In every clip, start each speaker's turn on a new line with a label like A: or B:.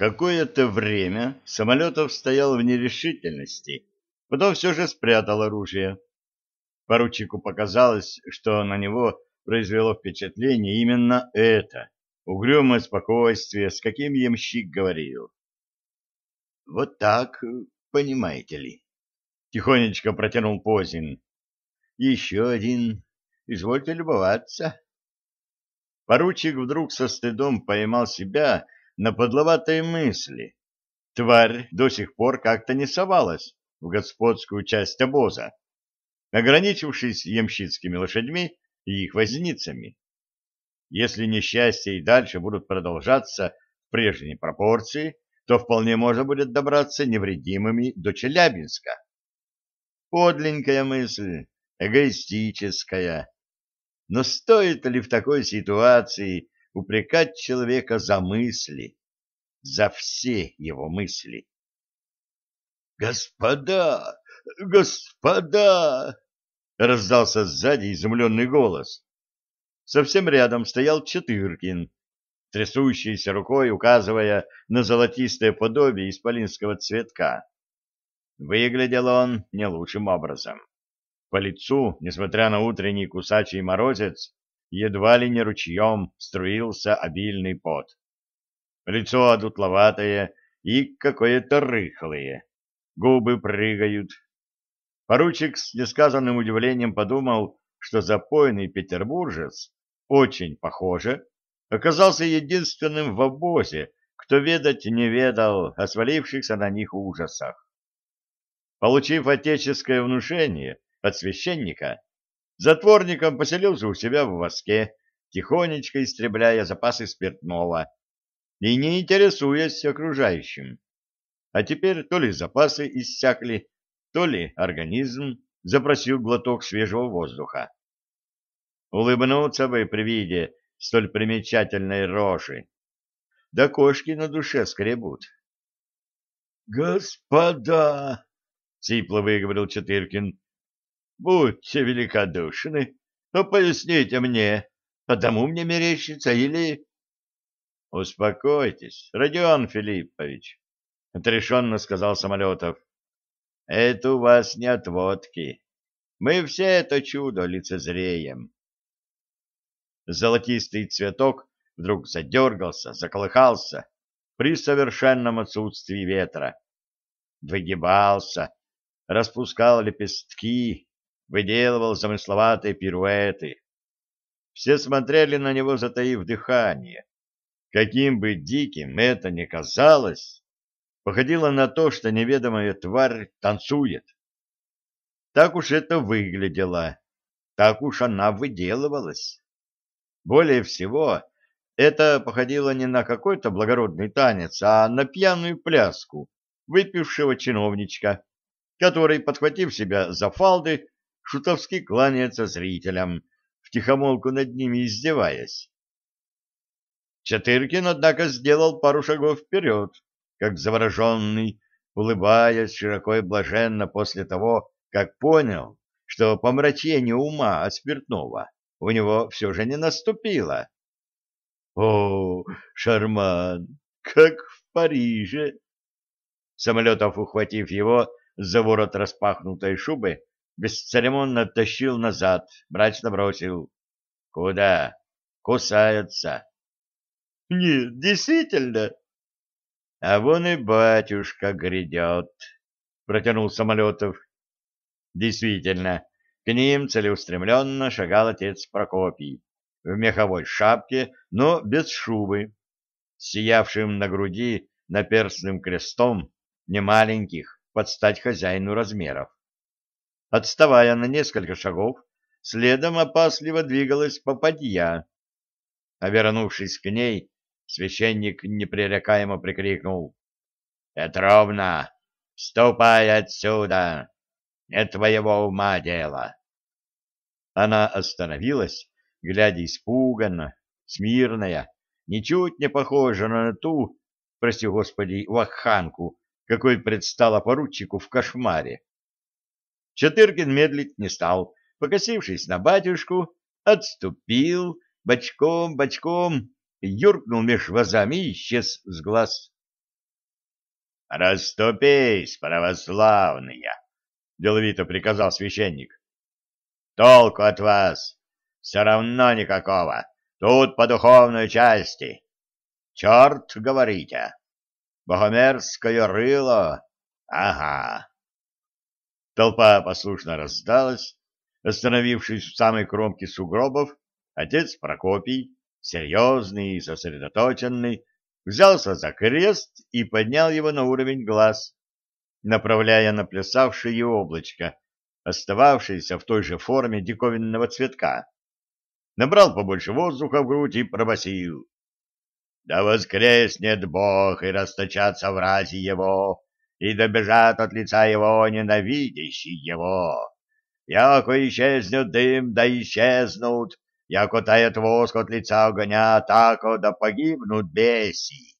A: Какое-то время Самолетов стоял в нерешительности, потом все же спрятал оружие. Поручику показалось, что на него произвело впечатление именно это, угрюмое спокойствие, с каким ямщик говорил. — Вот так, понимаете ли, — тихонечко протянул Позин. — Еще один. Извольте любоваться. Поручик вдруг со стыдом поймал себя, — на подловатые мысли. Тварь до сих пор как-то не совалась в господскую часть обоза, ограничившись ямщицкими лошадьми и их возницами. Если несчастья и дальше будут продолжаться в прежней пропорции, то вполне можно будет добраться невредимыми до Челябинска. Подленькая мысль, эгоистическая. Но стоит ли в такой ситуации упрекать человека за мысли, за все его мысли. «Господа! Господа!» — раздался сзади изумленный голос. Совсем рядом стоял Четыркин, трясущейся рукой указывая на золотистое подобие исполинского цветка. Выглядел он не лучшим образом. По лицу, несмотря на утренний кусачий морозец, едва ли не ручьем струился обильный пот. Лицо одутловатое и какое-то рыхлое, губы прыгают. Поручик с несказанным удивлением подумал, что запойный петербуржец, очень похоже, оказался единственным в обозе, кто ведать не ведал о свалившихся на них ужасах. Получив отеческое внушение от священника, Затворником поселился у себя в воске, тихонечко истребляя запасы спиртного и не интересуясь окружающим. А теперь то ли запасы иссякли, то ли организм запросил глоток свежего воздуха. Улыбнуться бы при виде столь примечательной рожи. Да кошки на душе скребут. «Господа!» — сипло выговорил Четыркин. Будьте великодушны, но поясните мне, потому мне мерещится или... — Успокойтесь, Родион Филиппович, — отрешенно сказал Самолетов. — Это у вас не отводки. Мы все это чудо лицезреем. Золотистый цветок вдруг задергался, заколыхался при совершенном отсутствии ветра. Выгибался, распускал лепестки, выделывал замысловатые пируэты. Все смотрели на него, затаив дыхание. Каким бы диким это ни казалось, походило на то, что неведомая тварь танцует. Так уж это выглядело, так уж она выделывалась. Более всего, это походило не на какой-то благородный танец, а на пьяную пляску выпившего чиновничка, который, подхватив себя за фалды, шутовски кланяется зрителям, втихомолку над ними издеваясь. Четыркин, однако, сделал пару шагов вперед, как завороженный, улыбаясь широко и блаженно после того, как понял, что помрачение ума от спиртного у него все же не наступило. О, шарман, как в Париже! Самолетов, ухватив его за ворот распахнутой шубы, бесцеремонно оттащил назад, мрачно бросил. — Куда? Кусаются. — Нет, действительно. — А вон и батюшка грядет, — протянул Самолетов. Действительно, к ним целеустремленно шагал отец Прокопий в меховой шапке, но без шубы, сиявшим на груди наперстным крестом немаленьких под стать хозяину размеров. Отставая на несколько шагов, следом опасливо двигалась попадья. А вернувшись к ней, священник непререкаемо прикрикнул. — Петровна, ступай отсюда! Не твоего ума дело! Она остановилась, глядя испуганно, смирная, ничуть не похожа на ту, прости господи, ваханку, какой предстала поручику в кошмаре. Четыркин медлить не стал, покосившись на батюшку, отступил, бочком-бочком, юркнул меж вазами и исчез с глаз. Расступись, православные! — деловито приказал священник. — Толку от вас все равно никакого. Тут по духовной части. Черт, говорите? Богомерзкое рыло? Ага. Толпа послушно раздалась. Остановившись в самой кромке сугробов, отец Прокопий, серьезный и сосредоточенный, взялся за крест и поднял его на уровень глаз, направляя на плясавшее облачко, остававшееся в той же форме диковинного цветка. Набрал побольше воздуха в грудь и пробасил. «Да воскреснет Бог, и расточатся врази его, и добежат от лица его ненавидящие его. Яко исчезнет дым, да исчезнут, яко тает воск от лица огня, тако да погибнут беси.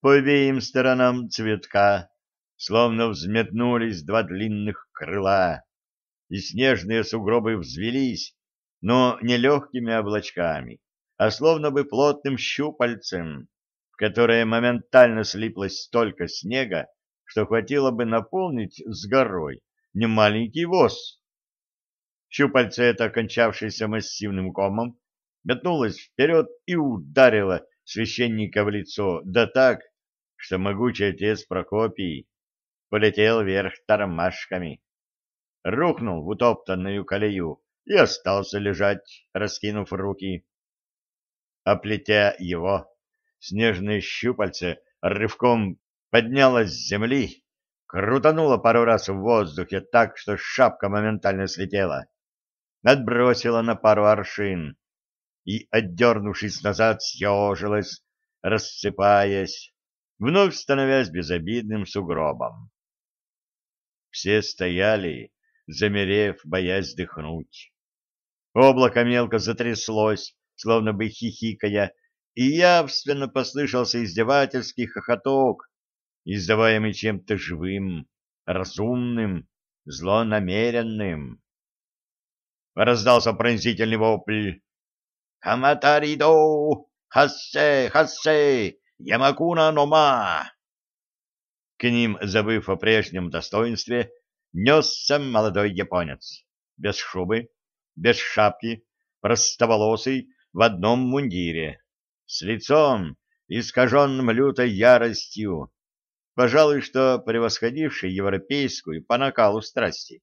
A: По обеим сторонам цветка словно взметнулись два длинных крыла, и снежные сугробы взвелись, но не легкими облачками, а словно бы плотным щупальцем, в которое моментально слиплось столько снега, что хватило бы наполнить с горой немаленький воз. Щупальце это, окончавшееся массивным комом, метнулось вперед и ударило священника в лицо, да так, что могучий отец Прокопий полетел вверх тормашками, рухнул в утоптанную колею и остался лежать, раскинув руки. Оплетя его, снежное щупальце рывком поднялось с земли, крутануло пару раз в воздухе так, что шапка моментально слетела отбросила на пару аршин и, отдернувшись назад, съежилась, рассыпаясь, вновь становясь безобидным сугробом. Все стояли, замерев, боясь дыхнуть. Облако мелко затряслось, словно бы хихикая, и явственно послышался издевательский хохоток, издаваемый чем-то живым, разумным, злонамеренным раздался пронзительный вопль. «Хаматаридо! Хассе! Хассе! Ямакуна Нома!» К ним, забыв о прежнем достоинстве, несся молодой японец, без шубы, без шапки, простоволосый, в одном мундире, с лицом, искаженным лютой яростью, пожалуй, что превосходивший европейскую по накалу страсти.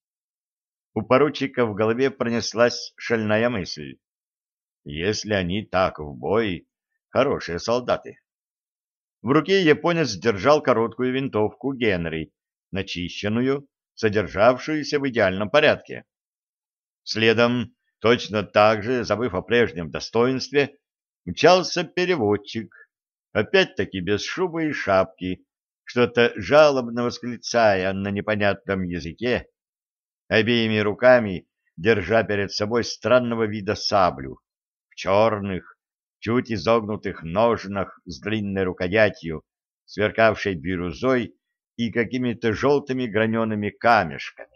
A: У поручика в голове пронеслась шальная мысль. Если они так в бой, хорошие солдаты. В руке японец держал короткую винтовку Генри, начищенную, содержавшуюся в идеальном порядке. Следом, точно так же, забыв о прежнем достоинстве, мчался переводчик, опять-таки без шубы и шапки, что-то жалобно восклицая на непонятном языке, обеими руками держа перед собой странного вида саблю в черных, чуть изогнутых ножнах с длинной рукоятью, сверкавшей бирюзой и какими-то желтыми гранеными камешками.